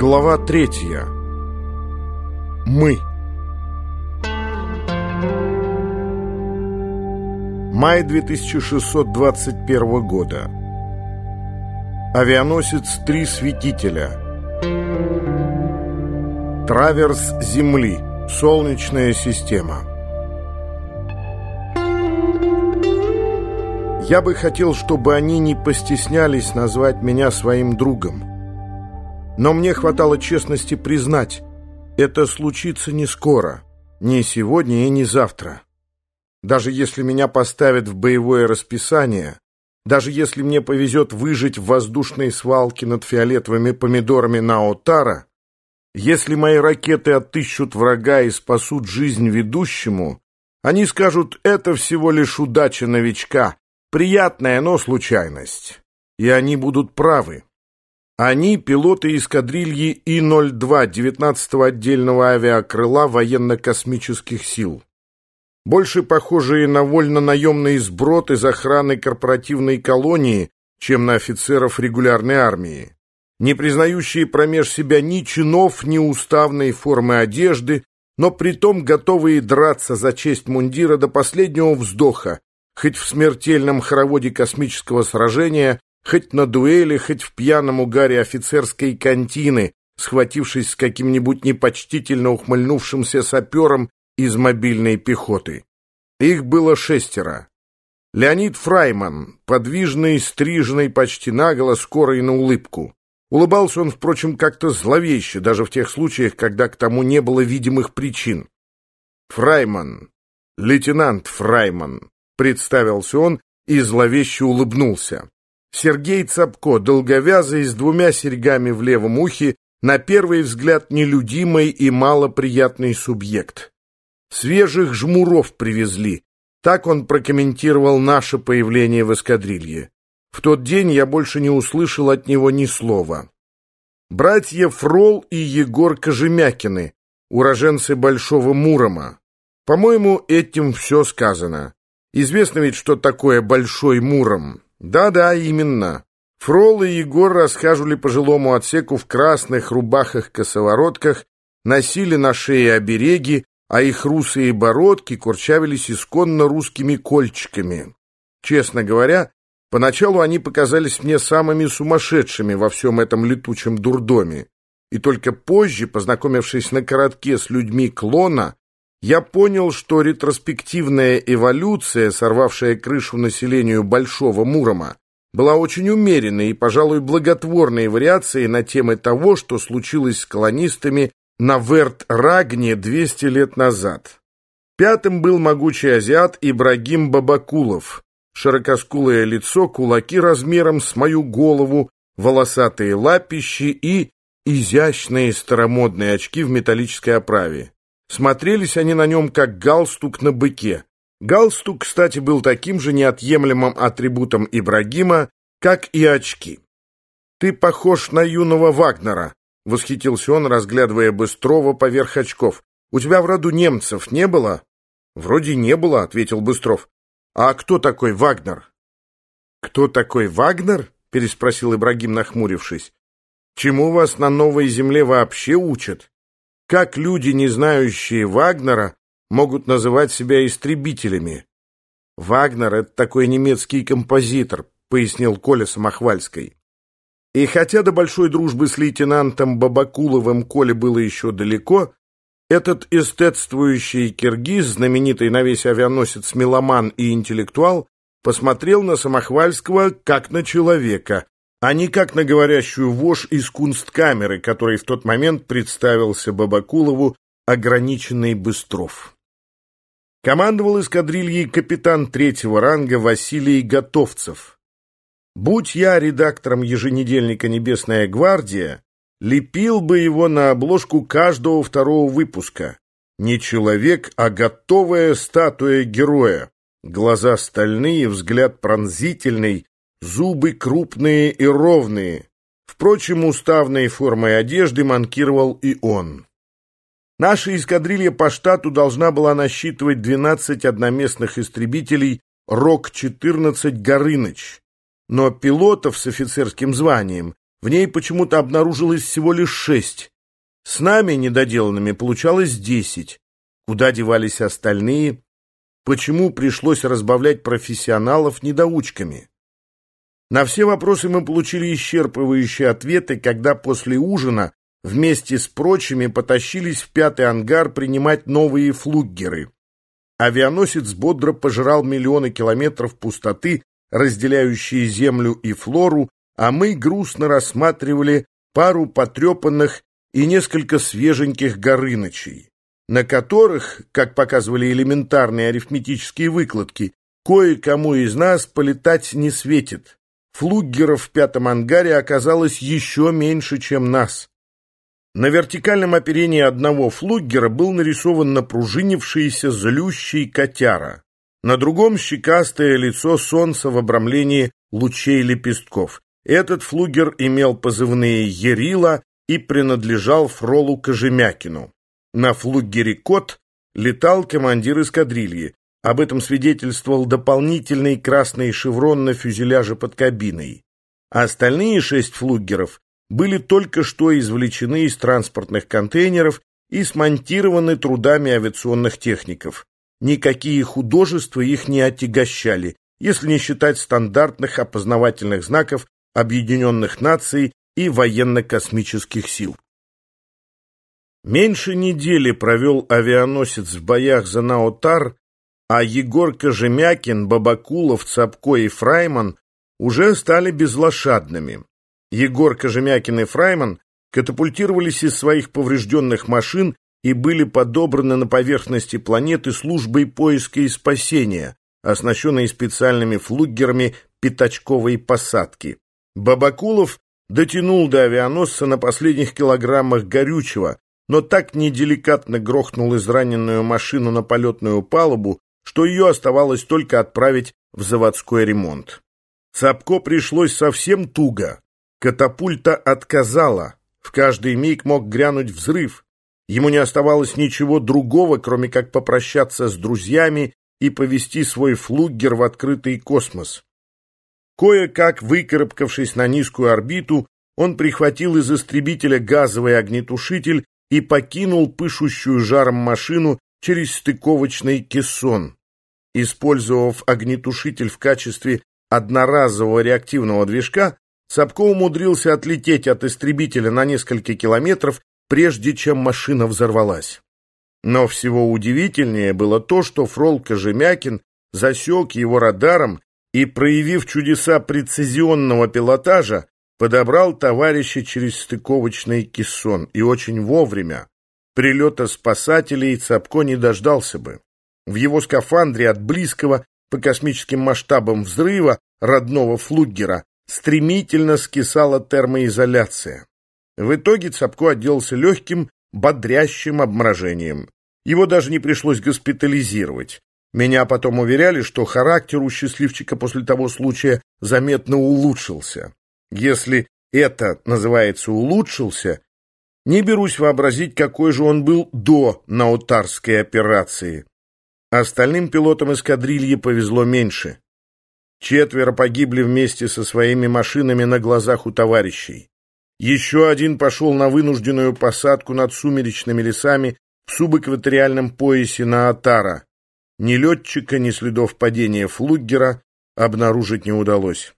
Глава третья. Мы. Май 2621 года. Авианосец «Три светителя». Траверс Земли. Солнечная система. Я бы хотел, чтобы они не постеснялись назвать меня своим другом. Но мне хватало честности признать, это случится не скоро, не сегодня и не завтра. Даже если меня поставят в боевое расписание, даже если мне повезет выжить в воздушной свалке над фиолетовыми помидорами на Отара, если мои ракеты отыщут врага и спасут жизнь ведущему, они скажут, это всего лишь удача новичка, Приятная, но случайность. И они будут правы. Они — пилоты эскадрильи И-02 19-го отдельного авиакрыла военно-космических сил. Больше похожие на вольно-наемный сброд из охраны корпоративной колонии, чем на офицеров регулярной армии. Не признающие промеж себя ни чинов, ни уставной формы одежды, но притом готовые драться за честь мундира до последнего вздоха, хоть в смертельном хороводе космического сражения, хоть на дуэли, хоть в пьяном угаре офицерской кантины, схватившись с каким-нибудь непочтительно ухмыльнувшимся сапером из мобильной пехоты. Их было шестеро. Леонид Фрайман, подвижный, стриженный почти наголо, скорый на улыбку. Улыбался он, впрочем, как-то зловеще, даже в тех случаях, когда к тому не было видимых причин. Фрайман, лейтенант Фрайман, представился он и зловеще улыбнулся. Сергей Цапко, долговязый, с двумя серьгами в левом ухе, на первый взгляд нелюдимый и малоприятный субъект. Свежих жмуров привезли. Так он прокомментировал наше появление в эскадрилье. В тот день я больше не услышал от него ни слова. Братья Фрол и Егор Кожемякины, уроженцы Большого Мурома. По-моему, этим все сказано. Известно ведь, что такое Большой Муром. Да-да, именно. Фрол и Егор расхаживали по жилому отсеку в красных рубахах-косоворотках, носили на шее обереги, а их русые бородки курчавились исконно русскими кольчиками. Честно говоря, поначалу они показались мне самыми сумасшедшими во всем этом летучем дурдоме. И только позже, познакомившись на коротке с людьми клона, я понял, что ретроспективная эволюция, сорвавшая крышу населению Большого Мурома, была очень умеренной и, пожалуй, благотворной вариацией на темы того, что случилось с колонистами на Верт-Рагне 200 лет назад. Пятым был могучий азиат Ибрагим Бабакулов, широкоскулое лицо, кулаки размером с мою голову, волосатые лапищи и изящные старомодные очки в металлической оправе. Смотрелись они на нем, как галстук на быке. Галстук, кстати, был таким же неотъемлемым атрибутом Ибрагима, как и очки. «Ты похож на юного Вагнера», — восхитился он, разглядывая Быстрова поверх очков. «У тебя в роду немцев не было?» «Вроде не было», — ответил Быстров. «А кто такой Вагнер?» «Кто такой Вагнер?» — переспросил Ибрагим, нахмурившись. «Чему вас на новой земле вообще учат?» Как люди, не знающие Вагнера, могут называть себя истребителями? Вагнер — это такой немецкий композитор, пояснил Коля Самохвальской. И хотя до большой дружбы с лейтенантом Бабакуловым Коле было еще далеко, этот эстетствующий киргиз, знаменитый на весь авианосец меломан и интеллектуал, посмотрел на Самохвальского как на человека, а не как на говорящую вошь из кунсткамеры, которой в тот момент представился Бабакулову ограниченный Быстров. Командовал эскадрильей капитан третьего ранга Василий Готовцев. Будь я редактором еженедельника «Небесная гвардия», лепил бы его на обложку каждого второго выпуска. Не человек, а готовая статуя героя. Глаза стальные, взгляд пронзительный, зубы крупные и ровные. Впрочем, уставной формой одежды манкировал и он. Наша эскадрилья по штату должна была насчитывать 12 одноместных истребителей РОК-14 «Горыныч», но пилотов с офицерским званием в ней почему-то обнаружилось всего лишь шесть. С нами, недоделанными, получалось десять. Куда девались остальные? Почему пришлось разбавлять профессионалов недоучками? На все вопросы мы получили исчерпывающие ответы, когда после ужина вместе с прочими потащились в пятый ангар принимать новые флуггеры. Авианосец бодро пожирал миллионы километров пустоты, разделяющие Землю и флору, а мы грустно рассматривали пару потрепанных и несколько свеженьких горынычей, на которых, как показывали элементарные арифметические выкладки, кое-кому из нас полетать не светит. Флуггеров в пятом ангаре оказалось еще меньше, чем нас. На вертикальном оперении одного флуггера был нарисован напружинившийся злющий котяра. На другом щекастое лицо солнца в обрамлении лучей лепестков. Этот флугер имел позывные «Ерила» и принадлежал Фролу Кожемякину. На флугере «Кот» летал командир эскадрильи. Об этом свидетельствовал дополнительный красный шеврон на фюзеляже под кабиной. А остальные шесть флугеров были только что извлечены из транспортных контейнеров и смонтированы трудами авиационных техников. Никакие художества их не отягощали, если не считать стандартных опознавательных знаков Объединенных Наций и военно-космических сил. Меньше недели провел авианосец в боях за Наотар, а Егор Кожемякин, Бабакулов, Цапко и Фрайман уже стали безлошадными. Егор Кожемякин и Фрайман катапультировались из своих поврежденных машин и были подобраны на поверхности планеты службой поиска и спасения, оснащенной специальными флугерами пятачковой посадки. Бабакулов дотянул до авианосца на последних килограммах горючего, но так неделикатно грохнул израненную машину на полетную палубу, что ее оставалось только отправить в заводской ремонт. Цапко пришлось совсем туго. Катапульта отказала. В каждый миг мог грянуть взрыв. Ему не оставалось ничего другого, кроме как попрощаться с друзьями и повести свой флуггер в открытый космос. Кое-как выкарабкавшись на низкую орбиту, он прихватил из истребителя газовый огнетушитель и покинул пышущую жаром машину через стыковочный кессон. Использовав огнетушитель в качестве одноразового реактивного движка, Сапко умудрился отлететь от истребителя на несколько километров, прежде чем машина взорвалась. Но всего удивительнее было то, что Фрол Кожемякин засек его радаром и, проявив чудеса прецизионного пилотажа, подобрал товарища через стыковочный кессон, и очень вовремя. Прилета спасателей Цапко не дождался бы. В его скафандре от близкого по космическим масштабам взрыва родного флугера стремительно скисала термоизоляция. В итоге Цапко отделался легким, бодрящим обморожением. Его даже не пришлось госпитализировать. Меня потом уверяли, что характер у счастливчика после того случая заметно улучшился. Если это называется «улучшился», не берусь вообразить, какой же он был до наутарской операции. Остальным пилотам эскадрильи повезло меньше. Четверо погибли вместе со своими машинами на глазах у товарищей. Еще один пошел на вынужденную посадку над сумеречными лесами в субэкваториальном поясе на Атара. Ни летчика, ни следов падения флуггера обнаружить не удалось.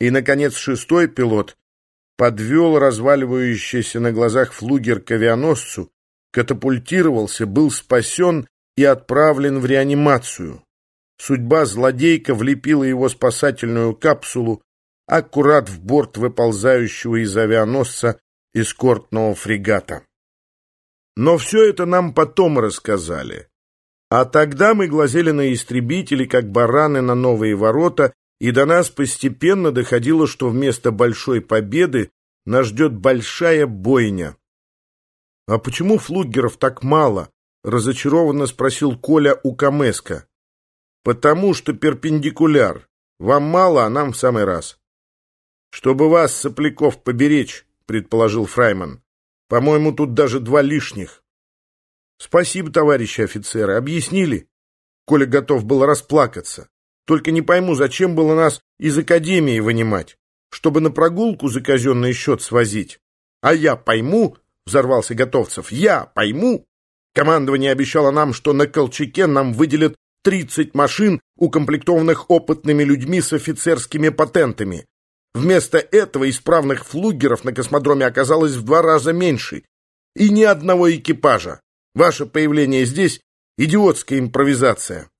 И, наконец, шестой пилот подвел разваливающийся на глазах флугер к авианосцу, катапультировался, был спасен и отправлен в реанимацию. Судьба злодейка влепила его спасательную капсулу аккурат в борт выползающего из авианосца эскортного фрегата. Но все это нам потом рассказали. А тогда мы глазели на истребители, как бараны на новые ворота, и до нас постепенно доходило, что вместо большой победы нас ждет большая бойня. — А почему флугеров так мало? — разочарованно спросил Коля у Камеска. — Потому что перпендикуляр. Вам мало, а нам в самый раз. — Чтобы вас, сопляков, поберечь, — предположил Фрайман. — По-моему, тут даже два лишних. — Спасибо, товарищи офицеры, объяснили. Коля готов был расплакаться. Только не пойму, зачем было нас из академии вынимать. чтобы на прогулку за казенный счет свозить. А я пойму, взорвался Готовцев, я пойму. Командование обещало нам, что на Колчаке нам выделят 30 машин, укомплектованных опытными людьми с офицерскими патентами. Вместо этого исправных флугеров на космодроме оказалось в два раза меньше. И ни одного экипажа. Ваше появление здесь — идиотская импровизация.